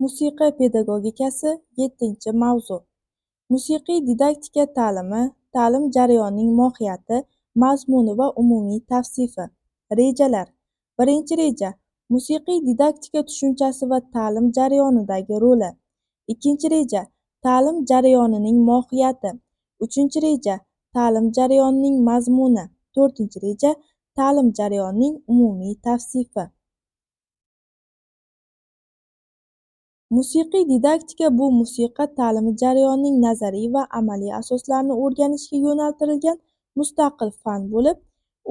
Musiqa pedagogikasi 7-mavzu. Musiqiy didaktika ta'limi, ta'lim jarayonining mohiyati, mazmuni va umumiy tavsifi. Rejalar. Birinchi reja. Musiqiy didaktika tushunchasi va ta'lim jarayonidagi roli. Ikkinchi reja. Ta'lim jarayonining mohiyati. Uchinchi reja. Ta'lim jarayonining mazmuni. To'rtinchi reja. Ta'lim jarayonining umumiy tavsifi. Musiqiy didaktika bu musiqa ta'limi jarayonining nazariy va amaliy asoslarini o'rganishga yo'naltirilgan mustaqil fan bo'lib,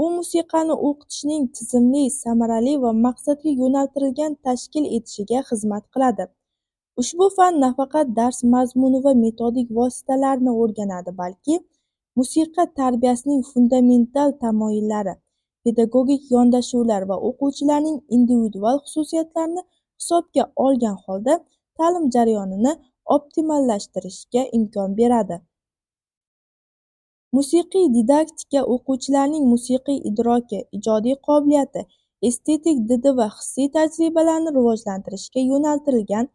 u musiqani o'qitishning tizimli, samarali va maqsadga yo'naltirilgan tashkil etishiga xizmat qiladi. Ushbu fan nafaqat dars mazmuni va metodik vositalarni o'rganadi, balki musiqa tarbiyasining fundamental tamoyillari, pedagogik yondashuvlar va o'quvchilarning individual xususiyatlarini hisobga olgan holda ta'lim jarayonini optimallashtirishga imkon beradi. Musiqiy didaktika o'quvchilarning musiqiy idroki, ijodiy qobiliyati, estetik didi va hissiy tajribalarni rivojlantirishga yo'naltirilgan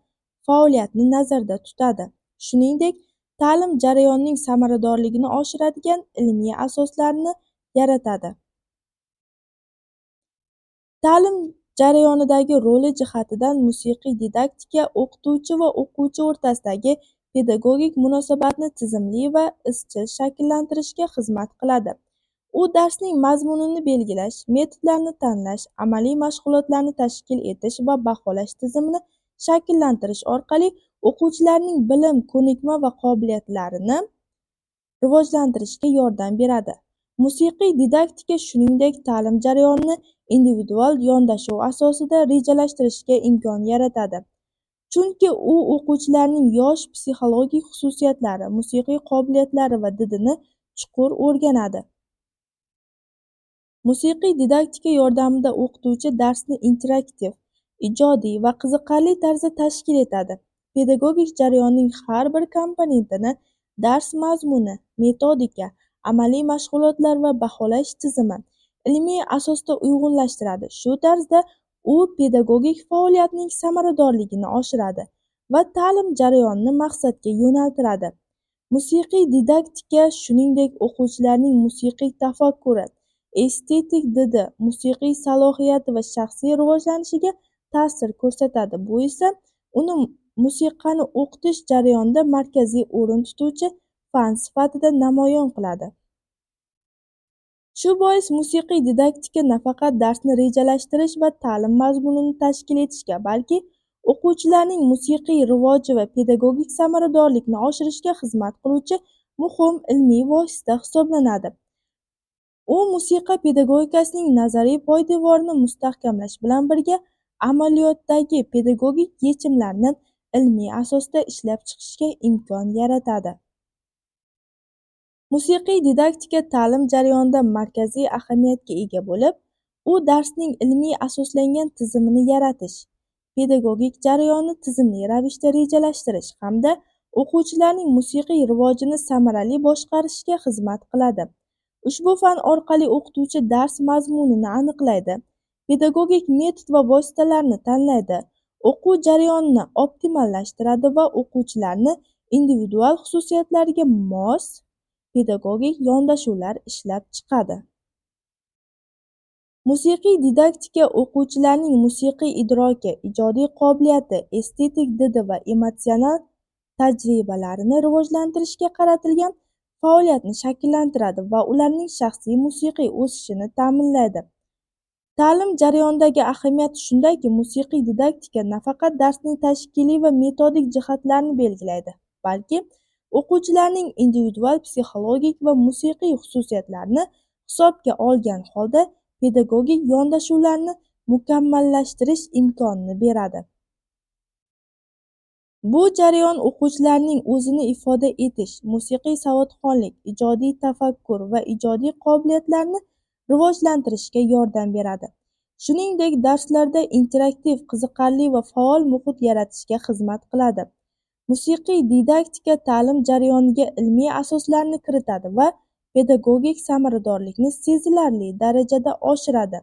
faoliyatni nazarda tutadi. Shuningdek, ta'lim jarayonining samaradorligini oshiradigan ilmiy asoslarni yaratadi. Ta'lim jarayonidagi roli jihatidan musiqiy didaktika o'qituvchi va o'quvchi o'rtasidagi pedagogik munosabatni tizimli va izchil shakllantirishga xizmat qiladi. U darsning mazmunini belgilash, metodlarni tanlash, amaliy mashg'ulotlarni tashkil etish va baholash tizimini shakllantirish orqali o'quvchilarning bilim, ko'nikma va qobiliyatlarini rivojlantirishga yordam beradi. Musiqiy didaktika shuningdek ta'lim jarayonini individual yondashuv asosida rejalashtirishga imkon yaratadi, chunki u o'quvchilarning yosh psixologik xususiyatlari, musiqiy qobiliyatlari va didini chuqur o'rganadi. Musiqiy didaktika yordamida o'qituvchi darsni interaktiv, ijodiy va qiziqarli tarzda tashkil etadi. Pedagogik jarayonning har bir komponentini dars mazmuni, metodika, amaliy mashg'ulotlar va baholash tizimi ilmiy asosda uyg'unlashtiradi. Shu tarzda u pedagogik faoliyatning samaradorligini oshiradi va ta'lim jarayonini maqsadga yo'naltiradi. Musiqiy didaktika shuningdek o'quvchilarning musiqiy tafakkuri, estetik didi, musiqiy salohiyati va shaxsiy rivojlanishiga ta'sir ko'rsatadi. Bu esa uni musiqani o'qitish jarayonida markaziy o'rin tutuvchi fan sifatida namoyon qiladi. Shu bois musiqiy didaktika nafaqat darsni rejalashtirish va ta'lim mazmunini tashkil etishga, balki o'quvchilarning musiqiy rivoji va pedagogik samaradorlikni oshirishga xizmat qiluvchi muhim ilmiy vosita hisoblanadi. U musiqa pedagogikasining nazariy poydevorini mustahkamlash bilan birga amaliyotdagi pedagogik yechimlarni ilmiy asosda ishlab chiqishga imkon yaratadi. Musiqiy didaktika ta'lim jarayonida markaziy ahamiyatga ega bo'lib, u darsning ilmiy asoslangan tizimini yaratish, pedagogik jarayonni tizimli ravishda rejalashtirish hamda o'quvchilarning musiqiy rivojini samarali boshqarishga xizmat qiladi. Ushbu fan orqali o'qituvchi dars mazmunini aniqlaydi, pedagogik metod va vositalarni tanlaydi, o'quv jarayonini optimallashtiradi va o'quvchilarni individual xususiyatlariga mos pedagogik yondashuvlar ishlab chiqadi. Musiqiy didaktika o'quvchilarning musiqiy idroki, ijodiy qobiliyati, estetik didi va emotsional tajribalarini rivojlantirishga qaratilgan faoliyatni shakllantiradi va ularning shaxsiy musiqiy o'sishini ta'minlaydi. Ta'lim jarayonidagi ahamiyati shundaki, musiqiy didaktika nafaqat darsning tashkiliy va metodik jihatlarini belgilaydi, balki o'quvchilarning individual psixologik va musiqiy xususiyatlarini hisobga olgan holda pedagogik yondashuvlarni mukammallashtirish imkonini beradi. Bu jarayon o'quvchilarning o'zini ifoda etish, musiqiy savodxonlik, ijodiy tafakkur va ijodiy qobiliyatlarni rivojlantirishga yordam beradi. Shuningdek, darslarda interaktiv, qiziqarli va faol muhit yaratishga xizmat qiladi. Musiqiy didaktika ta'lim jarayoniga ilmiy asoslarni kiritadi va pedagogik samaradorlikni sezilarli darajada oshiradi.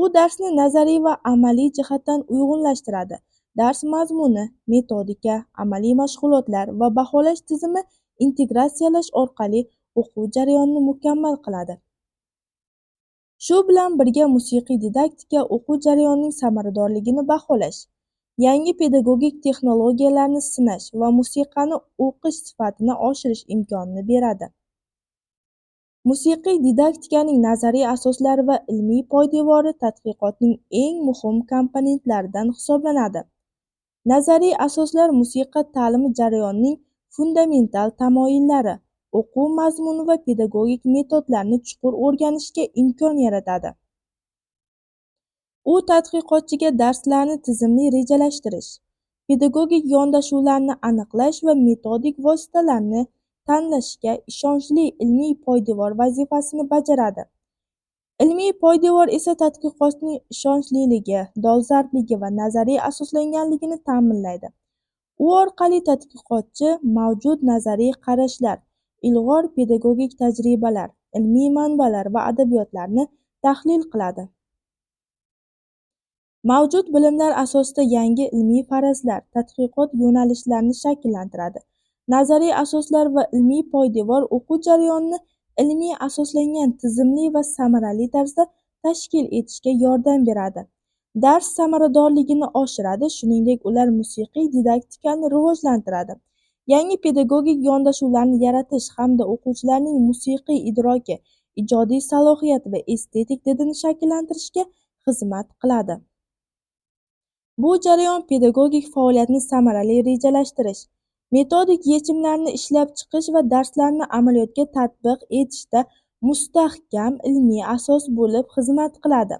U darsni nazariy va amaliy jihatdan uyg'unlashtiradi dars mazmuni metodika amaliy mashg'ulotlar va baholash tizimi integratsiyalash orqali o'quv jarayonini mukammal qiladi shu bilan birga musiqiy didaktika o'quv jarayonining samaradorligini baholash yangi pedagogik texnologiyalarni sinash va musiqani o'qish sifatini oshirish imkonini beradi. Musiqiy didaktikaning nazariy asoslari va ilmiy poydevori tadqiqotning eng muhim komponentlaridan hisoblanadi. Nazariy asoslar musiqa ta'limi jarayonining fundamental tamoyillari o'quv mazmuni va pedagogik metodlarni chuqur o'rganishga imkon yaratadi. U tadqiqotchiga darslarni tizimli rejalashtirish pedagogik yondashuvlarni aniqlash va metodik vositalarni tanlashga ishonchli ilmiy poydevor vazifasini bajaradi. Ilmiy poydevor esa tadqiqotning ishonchliligi dolzarbligi va nazariy asoslanganligini ta'minlaydi. U orqali tadqiqotchi mavjud nazariy qarashlar ilg'or pedagogik tajribalar ilmiy manbalar va adabiyotlarni tahlil qiladi. Mavjud bilimlar asosida yangi ilmiy farazlar tadqiqot yo'nalishlarini shakllantiradi. Nazariy asoslar va ilmiy poydevor o'quv jarayonini ilmiy asoslangan tizimli va samarali tarzda tashkil etishga yordam beradi. Dars samaradorligini oshiradi shuningdek ular musiqiy didaktikani rivojlantiradi. Yangi pedagogik yondashuvlarni yaratish hamda o'quvchilarning musiqiy idroki ijodiy salohiyati va estetik didini shakllantirishga xizmat qiladi. Bu jarayon pedagogik faoliyatni samarali rejalashtirish metodik yechimlarni ishlab chiqish va darslarni amaliyotga tatbiq etishda mustahkam ilmiy asos bo'lib xizmat qiladi.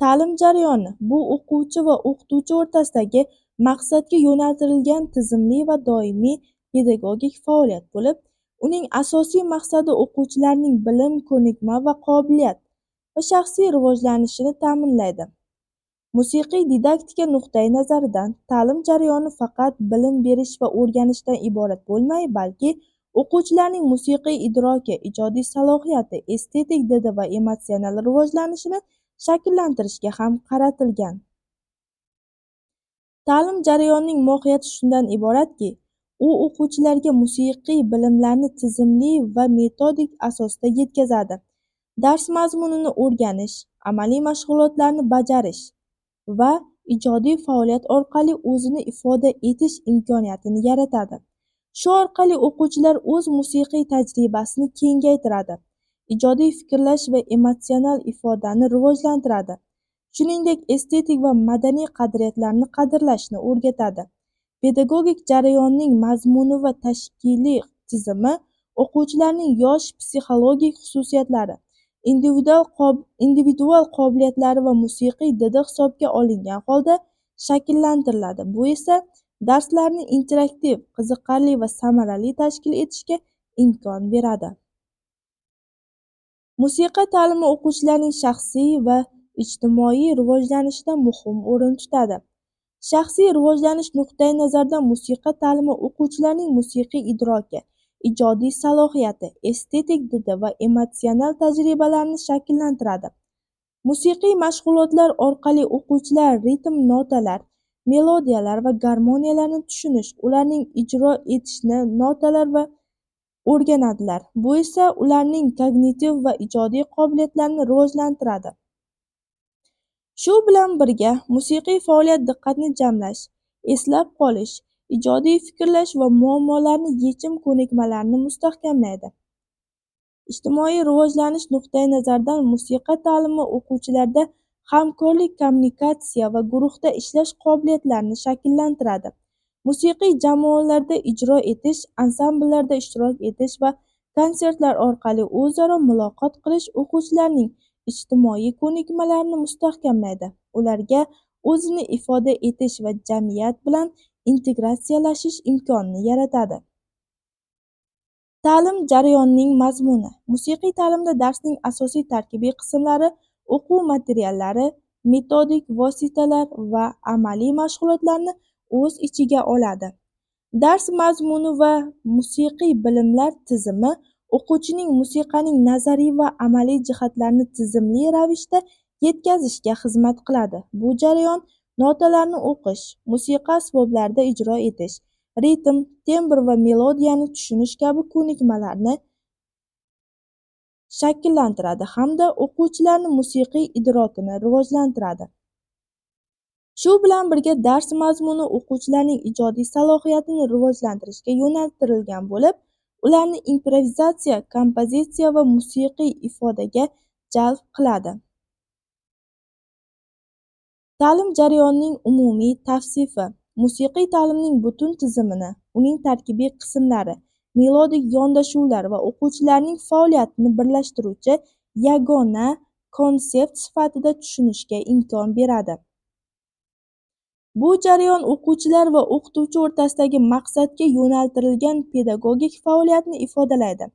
Ta'lim jarayoni bu o'quvchi va o'qituvchi o'rtasidagi maqsadga yo'naltirilgan tizimli va doimiy pedagogik faoliyat bo'lib uning asosiy maqsadi o'quvchilarning bilim ko'nikma va qobiliyat va shaxsiy rivojlanishini ta'minlaydi. Musiqiy didaktika nuqtai nazaridan ta'lim jarayoni faqat bilim berish va o'rganishdan iborat bo'lmay balki o'quvchilarning musiqiy idroki ijodiy salohiyati estetik didi va emotsional rivojlanishini shakllantirishga ham qaratilgan. Ta'lim jarayonining mohiyati shundan iboratki u o'quvchilarga musiqiy bilimlarni tizimli va metodik asosda yetkazadi. Dars mazmunini o'rganish amaliy mashg'ulotlarni bajarish va ijodiy faoliyat orqali o'zini ifoda etish imkoniyatini yaratadi. Shu orqali o'quvchilar o'z musiqiy tajribasini kengaytiradi ijodiy fikrlash va emotsional ifodani rivojlantiradi. Shuningdek estetik va madaniy qadriyatlarni qadrlashni o'rgatadi. Pedagogik jarayonning mazmuni va tashkiliy tizimi o'quvchilarning yosh psixologik xususiyatlari individual qobiliyatlari va musiqiy didi hisobga olingan holda shakllantiriladi. Bu esa darslarni interaktiv qiziqarli va samarali tashkil etishga imkon beradi. Musiqa ta'limi o'quvchilarning shaxsiy va ijtimoiy rivojlanishida muhim o'rin tutadi. Shaxsiy rivojlanish nuqtai nazaridan musiqa ta'limi o'quvchilarning musiqiy idroki ijodiy salohiyati estetik didi va emotsional tajribalarni shakllantiradi. Musiqiy mashg'ulotlar orqali o'quvchilar ritm notalar melodiyalar va garmoniyalarni tushunish ularning ijro etishni notalar va o'rganadilar. Bu esa ularning kognitiv va ijodiy qobiliyatlarini rivojlantiradi. Shu bilan birga musiqiy faoliyat diqqatni jamlash eslab qolish ijodiy fikrlash va muammolarni yechim ko'nikmalarini mustahkamlaydi. Ijtimoiy rivojlanish nuqtai nazaridan musiqa ta'limi o'quvchilarda hamkorlik kommunikatsiya va guruhda ishlash qobiliyatlarini shakllantiradi. Musiqiy jamoalarda ijro etish ansambllarda ishtirok etish va konsertlar orqali o'zaro muloqot qilish o'quvchilarning ijtimoiy ko'nikmalarini mustahkamlaydi. Ularga o'zini ifoda etish va jamiyat bilan integratsiyalashish imkonini yaratadi. Ta'lim jarayonining mazmuni. Musiqiy ta'limda darsning asosiy tarkibiy qismlari o'quv materiallari metodik vositalar va amaliy mashg'ulotlarni o'z ichiga oladi. Dars mazmuni va musiqiy bilimlar tizimi o'quvchining musiqaning nazariy va amaliy jihatlarini tizimli ravishda yetkazishga xizmat qiladi. Bu jarayon notalarni o'qish musiqa asboblarida ijro etish ritm tembr va melodiyani tushunish kabi ko'nikmalarni shakllantiradi hamda o'quvchilarni musiqiy idrokini rivojlantiradi. Shu bilan birga dars mazmuni o'quvchilarning ijodiy salohiyatini rivojlantirishga yo'naltirilgan bo'lib ularni improvizatsiya kompozitsiya va musiqiy ifodaga jalb qiladi. Ta'lim jarayonining umumiy tavsifi. Musiqiy ta'limning butun tizimini uning tarkibiy qismlari melodik yondashuvlar va o'quvchilarning faoliyatini birlashtiruvchi yagona konsept sifatida tushunishga imkon beradi. Bu jarayon o'quvchilar va o'qituvchi o'rtasidagi maqsadga yo'naltirilgan pedagogik faoliyatni ifodalaydi.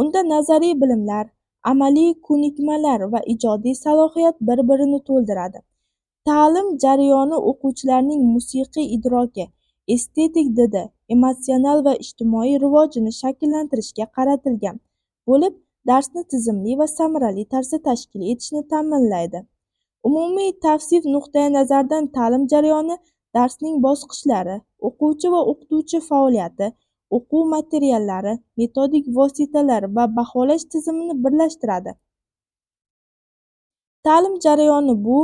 Unda nazariy bilimlar amaliy ko'nikmalar va ijodiy salohiyat bir birini to'ldiradi. Ta'lim jarayoni o'quvchilarning musiqiy idroki estetik didi emotsional va ijtimoiy rivojini shakllantirishga qaratilgan bo'lib darsni tizimli va samarali tarzda tashkil etishni ta'minlaydi. Umumiy tavsif nuqtai nazaridan ta'lim jarayoni darsning bosqichlari o'quvchi va o'qituvchi faoliyati o'quv materiallari metodik vositalar va baholash tizimini birlashtiradi. Ta'lim jarayoni bu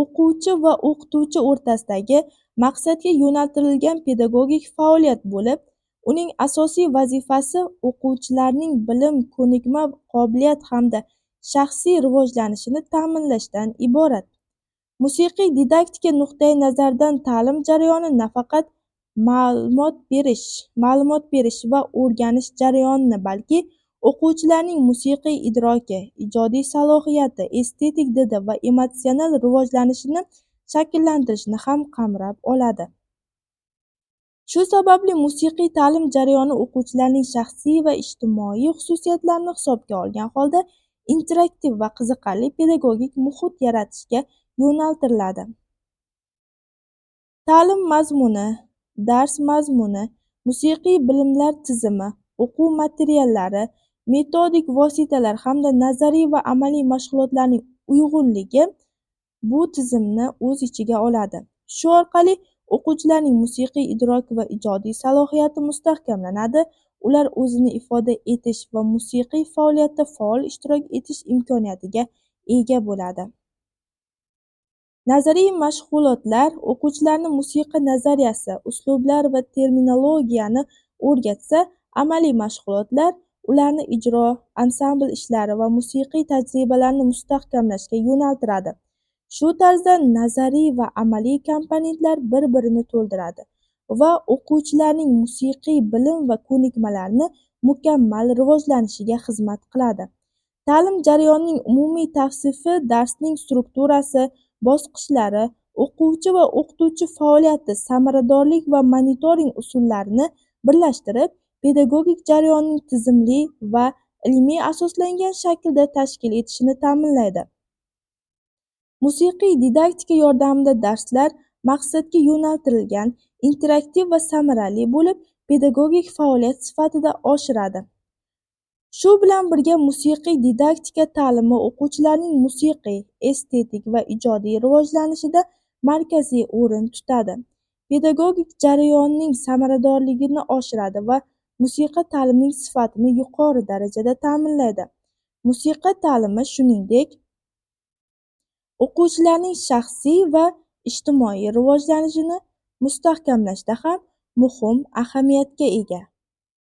o'quvchi va o'qituvchi o'rtasidagi maqsadga yo'naltirilgan pedagogik faoliyat bo'lib uning asosiy vazifasi o'quvchilarning bilim ko'nikma qobiliyat hamda shaxsiy rivojlanishini ta'minlashdan iborat. Musiqiy didaktika nuqtai nazaridan ta'lim jarayoni nafaqat ma'lumot berish ma'lumot berish va o'rganish jarayonini balki o'quvchilarning musiqiy idroki ijodiy salohiyati estetik didi va emotsional rivojlanishini shakllantirishni ham qamrab oladi. Shu sababli musiqiy ta'lim jarayoni o'quvchilarning shaxsiy va ijtimoiy xususiyatlarini hisobga olgan holda interaktiv va qiziqarli pedagogik muhit yaratishga yo'naltiriladi. Ta'lim mazmuni dars mazmuni musiqiy bilimlar tizimi o'quv materiallari metodik vositalar hamda nazariy va amaliy mashg'ulotlarning uyg'unligi bu tizimni o'z ichiga oladi. Shu orqali o'quvchilarning musiqiy idroki va ijodiy salohiyati mustahkamlanadi. Ular o'zini ifoda etish va musiqiy faoliyatda faol ishtirok etish imkoniyatiga ega bo'ladi. Nazariy mashg'ulotlar o'quvchilarni musiqa nazariyasi uslublar va terminologiyani o'rgatsa amaliy mashg'ulotlar ularni ijro ansambl ishlari va musiqiy tajribalarni mustahkamlashga yo'naltiradi. Shu tarzda nazariy va amaliy komponentlar bir birini to'ldiradi va o'quvchilarning musiqiy bilim va ko'nikmalarini mukammal rivojlanishiga xizmat qiladi. Ta'lim jarayonining umumiy tavsifi darsning strukturasi bosqichlari o'quvchi va o'qituvchi faoliyati samaradorlik va monitoring usullarini birlashtirib pedagogik jarayonning tizimli va ilmiy asoslangan shaklda tashkil etishini ta'minlaydi. Musiqiy didaktika yordamida darslar maqsadga yo'naltirilgan interaktiv va samarali bo'lib pedagogik faoliyat sifatida oshiradi. Shu bilan birga musiqiy didaktika ta'limi o'quvchilarning musiqiy estetik va ijodiy rivojlanishida markaziy o'rin tutadi. Pedagogik jarayonning samaradorligini oshiradi va musiqa ta'limining sifatini yuqori darajada ta'minlaydi. Musiqa ta'limi shuningdek o'quvchilarning shaxsiy va ijtimoiy rivojlanishini mustahkamlashda ham muhim ahamiyatga ega.